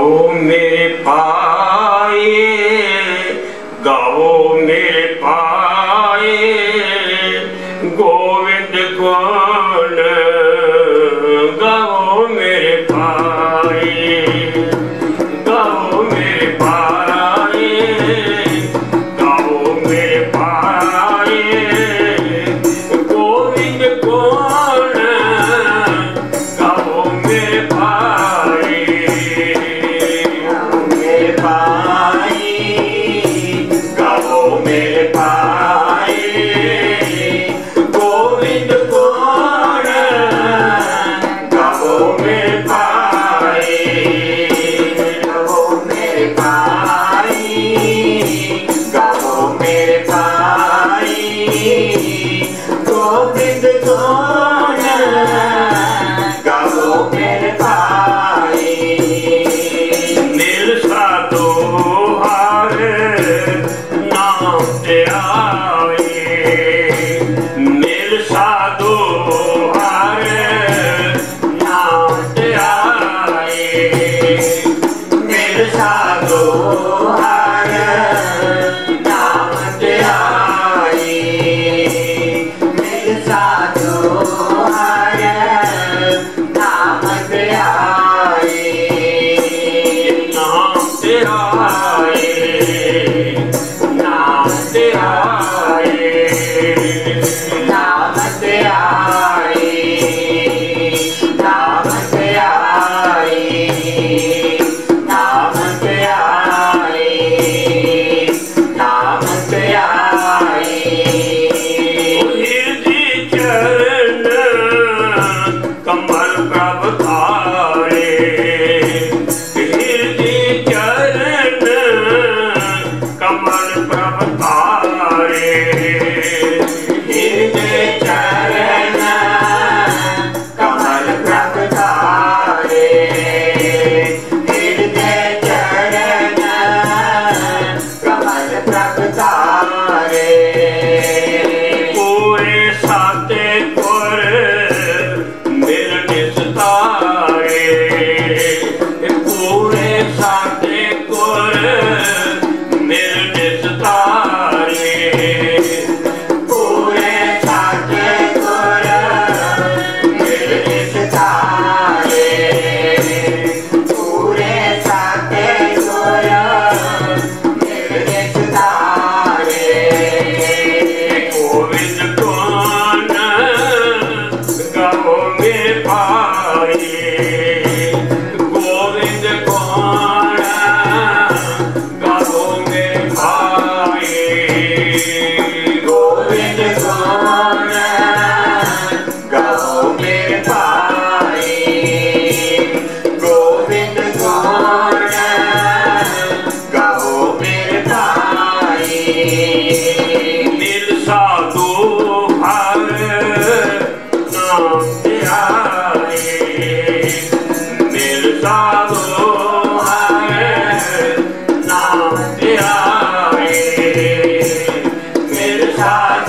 गाओ मेरे पाए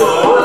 또